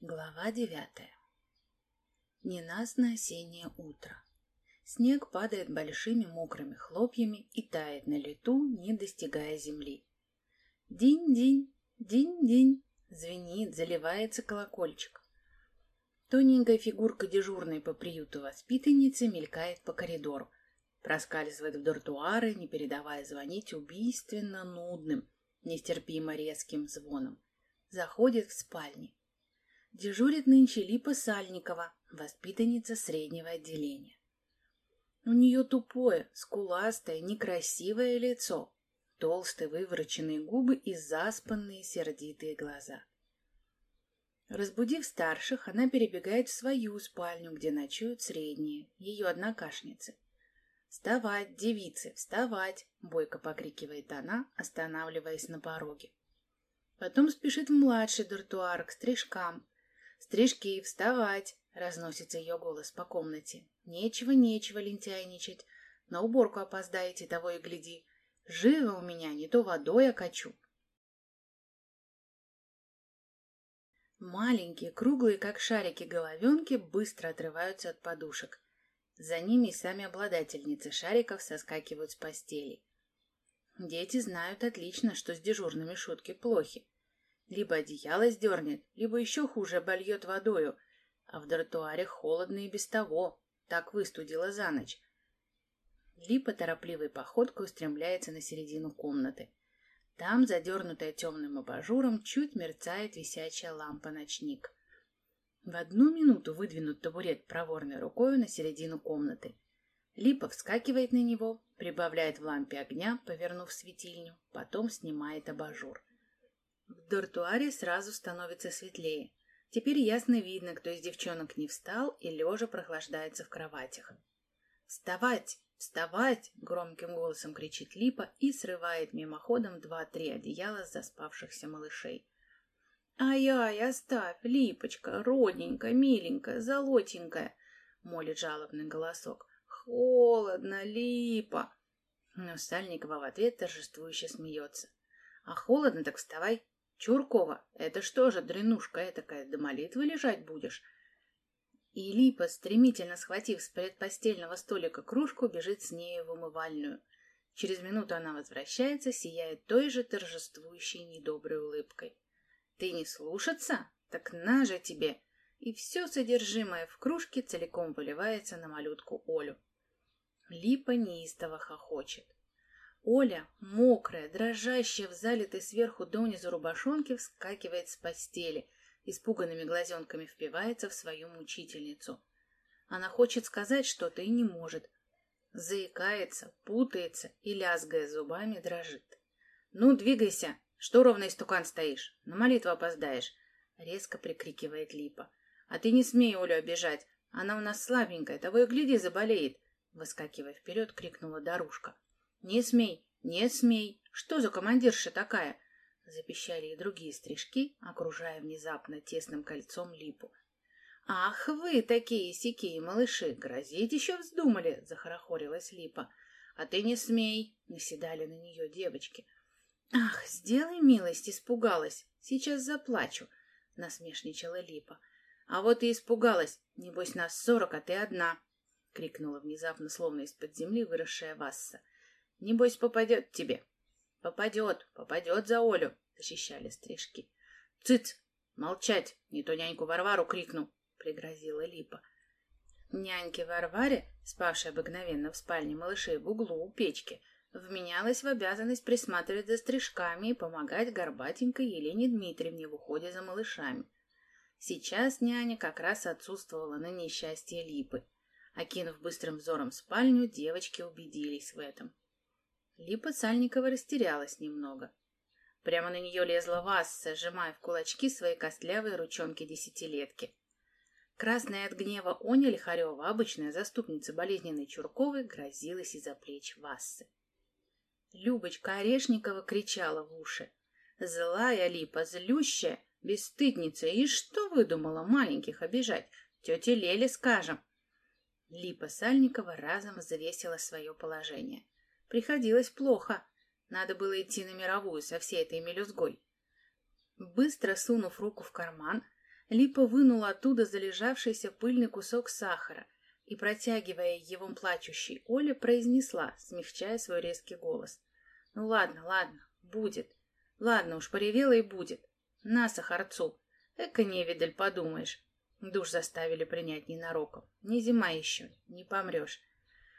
Глава девятая. Ненастное осеннее утро. Снег падает большими мокрыми хлопьями и тает на лету, не достигая земли. Динь-динь, динь-динь, звенит, заливается колокольчик. Тоненькая фигурка дежурной по приюту воспитанницы мелькает по коридору, проскальзывает в дартуары, не передавая звонить убийственно нудным, нестерпимо резким звоном. Заходит в спальни. Дежурит нынче Липа Сальникова, воспитанница среднего отделения. У нее тупое, скуластое, некрасивое лицо, толстые вывороченные губы и заспанные сердитые глаза. Разбудив старших, она перебегает в свою спальню, где ночуют средние, ее однокашницы. «Вставать, девицы, вставать!» — бойко покрикивает она, останавливаясь на пороге. Потом спешит в младший дартуар к стрижкам, «Стрижки, вставать!» — разносится ее голос по комнате. «Нечего, нечего лентяйничать. На уборку опоздаете, того и гляди. Живо у меня, не то водой окачу». Маленькие, круглые, как шарики головенки, быстро отрываются от подушек. За ними сами обладательницы шариков соскакивают с постели. Дети знают отлично, что с дежурными шутки плохи. Либо одеяло сдернет, либо еще хуже обольет водою. А в дартуаре холодно и без того. Так выстудило за ночь. Липа торопливой походкой устремляется на середину комнаты. Там, задернутая темным абажуром, чуть мерцает висячая лампа-ночник. В одну минуту выдвинут табурет проворной рукой на середину комнаты. Липа вскакивает на него, прибавляет в лампе огня, повернув светильню, потом снимает абажур. В дартуаре сразу становится светлее. Теперь ясно видно, кто из девчонок не встал и лежа прохлаждается в кроватях. «Вставать! Вставать!» — громким голосом кричит Липа и срывает мимоходом два-три одеяла с заспавшихся малышей. «Ай-ай, оставь, Липочка, родненькая, миленькая, золотенькая!» — молит жалобный голосок. «Холодно, Липа!» Но Сальникова в ответ торжествующе смеется. «А холодно, так вставай, Чуркова, это что же, дрянушка этакая, до молитвы лежать будешь? И Липа, стремительно схватив с предпостельного столика кружку, бежит с нею в умывальную. Через минуту она возвращается, сияет той же торжествующей недоброй улыбкой. «Ты не слушаться? Так на же тебе!» И все содержимое в кружке целиком выливается на малютку Олю. Липа неистово хохочет. Оля, мокрая, дрожащая в залитой сверху донизу рубашонке, вскакивает с постели, испуганными глазенками впивается в свою мучительницу. Она хочет сказать что-то и не может. Заикается, путается и, лязгая зубами, дрожит. «Ну, двигайся! Что ровно истукан стоишь? На молитву опоздаешь!» Резко прикрикивает Липа. «А ты не смей Олю обижать! Она у нас слабенькая, того и гляди, заболеет!» Выскакивая вперед, крикнула Дарушка. «Не смей! Не смей! Что за командирша такая?» Запищали и другие стрижки, окружая внезапно тесным кольцом липу. «Ах вы, такие-сякие малыши, грозить еще вздумали!» — захорохорилась липа. «А ты не смей!» — наседали на нее девочки. «Ах, сделай милость!» — испугалась. «Сейчас заплачу!» — насмешничала липа. «А вот и испугалась! Небось, нас сорок, а ты одна!» — крикнула внезапно, словно из-под земли выросшая Васса. Небось, попадет тебе. Попадет, попадет за Олю, защищали стрижки. Цыц! Молчать! Не то няньку Варвару крикну, пригрозила Липа. Няньке Варваре, спавшей обыкновенно в спальне малышей в углу у печки, вменялась в обязанность присматривать за стрижками и помогать горбатенькой Елене Дмитриевне в уходе за малышами. Сейчас няня как раз отсутствовала на несчастье Липы. Окинув быстрым взором спальню, девочки убедились в этом. Липа Сальникова растерялась немного. Прямо на нее лезла Васса, сжимая в кулачки свои костлявые ручонки десятилетки. Красная от гнева Оня Лихарева, обычная заступница болезненной Чурковой, грозилась из-за плеч Вассы. Любочка Орешникова кричала в уши. «Злая Липа, злющая, бесстыдница, и что выдумала маленьких обижать? Тете Леле скажем!» Липа Сальникова разом завесила свое положение. Приходилось плохо. Надо было идти на мировую со всей этой мелюзгой. Быстро сунув руку в карман, Липа вынула оттуда залежавшийся пыльный кусок сахара и, протягивая его плачущей Оле, произнесла, смягчая свой резкий голос. «Ну ладно, ладно, будет. Ладно уж, поревела и будет. На сахарцу. Эка невидаль, подумаешь. Душ заставили принять ненароком. Не зима еще, не помрешь.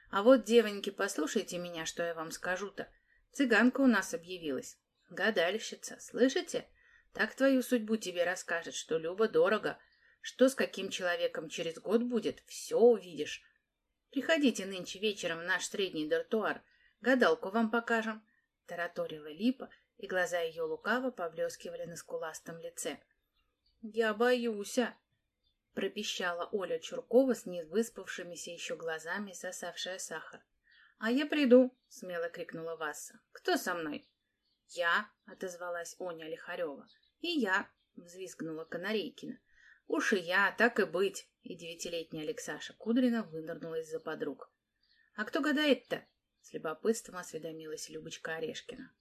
А вот, девоньки, послушайте меня, что я вам скажу-то. Цыганка у нас объявилась. Гадальщица, слышите? Так твою судьбу тебе расскажет, что Люба дорого. Что с каким человеком через год будет, все увидишь. Приходите нынче вечером в наш средний дартуар. Гадалку вам покажем. Тараторила Липа, и глаза ее лукаво поблескивали на скуластом лице. «Я боюсь, а!» — пропищала Оля Чуркова с невыспавшимися еще глазами, сосавшая сахар. «А я приду!» — смело крикнула Васса. «Кто со мной?» «Я!» — отозвалась Оня Лихарева. «И я!» — взвизгнула Канарейкина. «Уж и я, так и быть!» И девятилетняя Алексаша Кудрина вынырнула из-за подруг. «А кто гадает-то?» — с любопытством осведомилась Любочка Орешкина.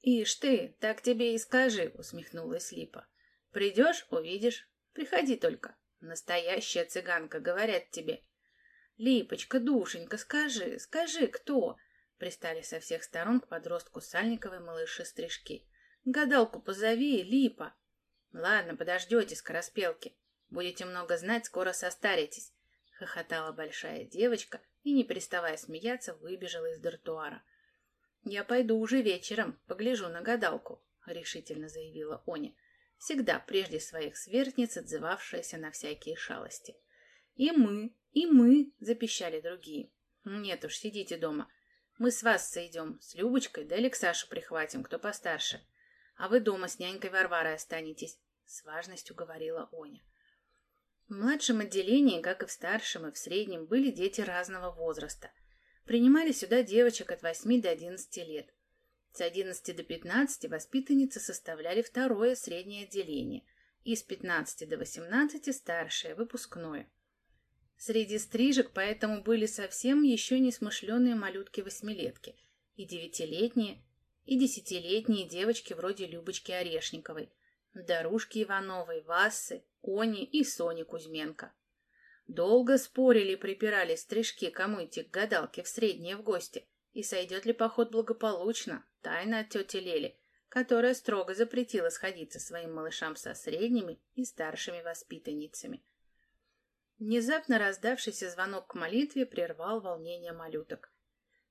«Ишь ты, так тебе и скажи!» — усмехнулась Липа. «Придешь — увидишь. Приходи только. Настоящая цыганка, говорят тебе». «Липочка, душенька, скажи, скажи, кто?» Пристали со всех сторон к подростку Сальниковой малыши-стрижки. «Гадалку позови, Липа!» «Ладно, подождете, скороспелки. Будете много знать, скоро состаритесь», — хохотала большая девочка и, не переставая смеяться, выбежала из дартуара. «Я пойду уже вечером, погляжу на гадалку», — решительно заявила Оня, всегда прежде своих сверстниц отзывавшаяся на всякие шалости. «И мы, и мы», — запищали другие. «Нет уж, сидите дома. Мы с вас сойдем, с Любочкой, да Алексашу прихватим, кто постарше. А вы дома с нянькой Варварой останетесь», — с важностью говорила Оня. В младшем отделении, как и в старшем и в среднем, были дети разного возраста. Принимали сюда девочек от 8 до 11 лет. С 11 до 15 воспитанницы составляли второе среднее отделение, и с 15 до 18 старшее, выпускное. Среди стрижек поэтому были совсем еще несмышленые малютки-восьмилетки, и девятилетние, и десятилетние девочки вроде Любочки Орешниковой, Дарушки Ивановой, Вассы, Они и Сони Кузьменко. Долго спорили и припирали стрижки, кому идти к гадалке в средние в гости, и сойдет ли поход благополучно, тайна от тети Лели, которая строго запретила сходиться своим малышам со средними и старшими воспитанницами. Внезапно раздавшийся звонок к молитве прервал волнение малюток.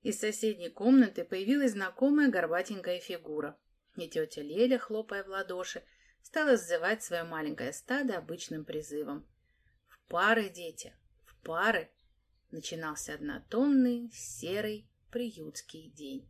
Из соседней комнаты появилась знакомая горбатенькая фигура, и тетя Леля, хлопая в ладоши, стала сзывать свое маленькое стадо обычным призывом. «В пары, дети, в пары!» Начинался однотонный, серый, приютский день.